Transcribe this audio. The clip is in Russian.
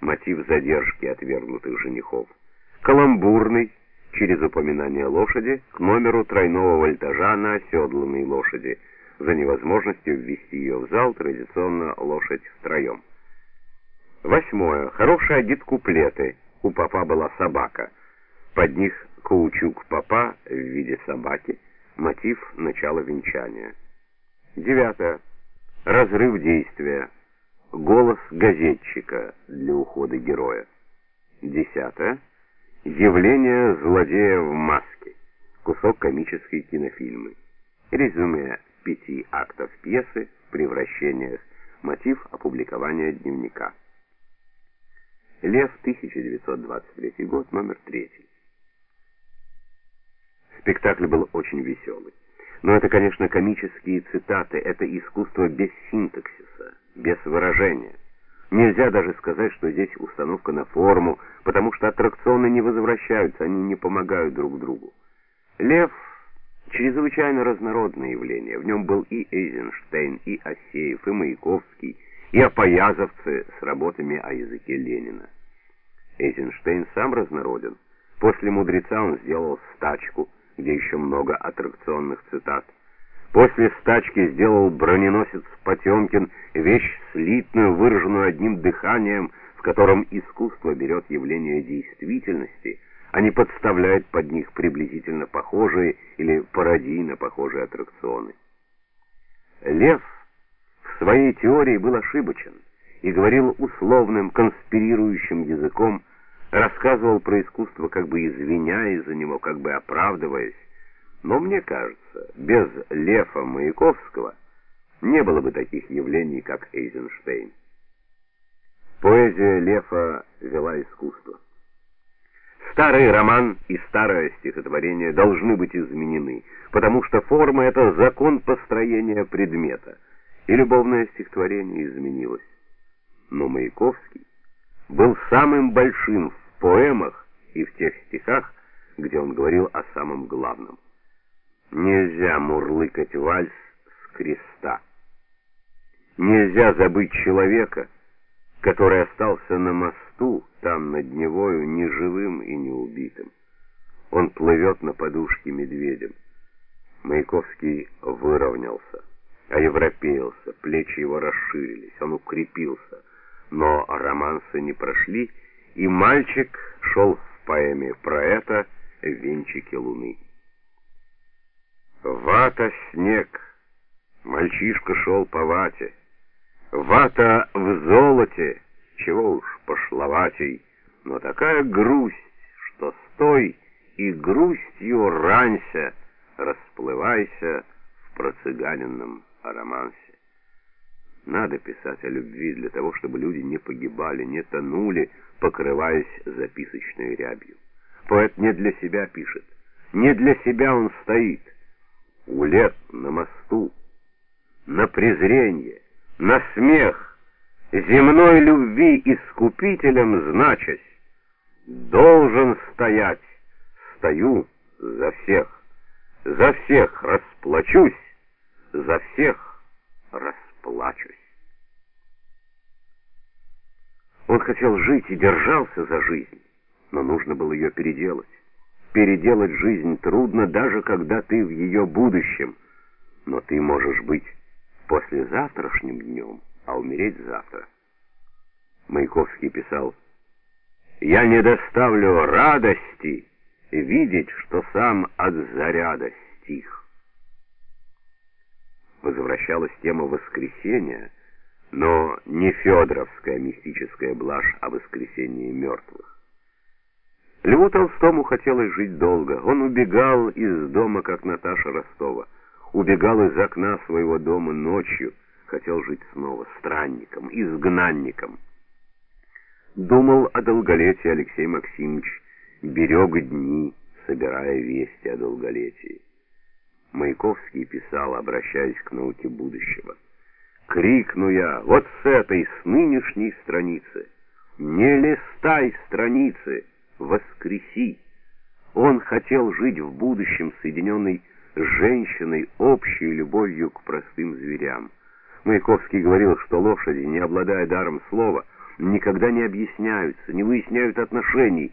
мотив задержки отвергнутых женихов. Каламбурный, через упоминание лошади, к номеру тройного вольтажа на оседланной лошади, за невозможностью ввести ее в зал, традиционно лошадь втроем. Восьмое. Хороший одет куплеты. У папа была собака. Под них каучук папа в виде собаки. Мотив начала венчания. Девятое. Разрыв действия. Голос газетчика для ухода героя. Десятое. Явление злодея в маске. Кусок комической кинофильмы. Резюме пяти актов пьесы «Превращение». Мотив опубликования дневника. Лев, 1923 год, номер 3. Спектакль был очень веселый. Но это, конечно, комические цитаты, это искусство без синтаксиса, без выражения. Нельзя даже сказать, что здесь установка на форму, потому что аттракционы не возвращаются, они не помогают друг другу. Лев чрезвычайно разнородное явление. В нем был и Эйзенштейн, и Асеев, и Маяковский, и опоязовцы с работами о языке Ленина. Эйзенштейн сам разнороден. После «Мудреца» он сделал «Стачку», где еще много аттракционных цитат. После «Стачки» сделал «Броненосец Потемкин», вещь слитную, выраженную одним дыханием, в котором искусство берет явление действительности, а не подставляет под них приблизительно похожие или пародийно похожие аттракционы. Лев в своей теории был ошибочен и говорил условным, конспирирующим языком, рассказывал про искусство, как бы извиняясь за него, как бы оправдываясь. Но мне кажется, без Лефа Маяковского не было бы таких явлений, как Эйзенштейн. Поэзия Лефа вела искусство. Старый роман и старое стихотворение должны быть изменены, потому что форма — это закон построения предмета, и любовное стихотворение изменилось. Но Маяковский был самым большим в поэмах и в тех стихах, где он говорил о самом главном. Нельзя мурлыкать вальс с креста. Нельзя забыть человека, который остался на мосту, там над Невою, ни живым и не убитым. Он плывет на подушке медведем. Маяковский выровнялся, а европеился, плечи его расширились, он укрепился, но романсы не прошли, и мальчик шел в поэме про это «Венчики луны». Вата снег, мальчишка шел по вате, вата в золоте, чего уж пошловатей, но такая грусть, что стой и грустью ранься, расплывайся в процыганенном романсе. Надо писать о любви для того, чтобы люди не погибали, не тонули, покрываясь записочной рябью. Поэт не для себя пишет, не для себя он стоит. У лет на мосту, на презрение, на смех, земной любви искупителем значась, должен стоять, стою за всех, за всех расплачусь, за всех расплачусь. Он хотел жить и держался за жизнь, но нужно было ее переделать. Переделать жизнь трудно, даже когда ты в ее будущем, но ты можешь быть послезавтрашним днем, а умереть завтра. Маяковский писал, «Я не доставлю радости видеть, что сам от заряда стих». Возвращалась тема воскресения, но не Федоровская мистическая блажь о воскресении мертвых. Льву Толстому хотелось жить долго. Он убегал из дома, как Наташа Ростова. Убегал из окна своего дома ночью. Хотел жить снова странником, изгнанником. Думал о долголетии Алексей Максимович. Берег дни, собирая вести о долголетии. Маяковский писал, обращаясь к науке будущего. Крикну я, вот с этой, с нынешней страницы. Не листай страницы, воскреси. Он хотел жить в будущем, соединенный с женщиной, общей любовью к простым зверям. Маяковский говорил, что лошади, не обладая даром слова, никогда не объясняются, не выясняют отношений,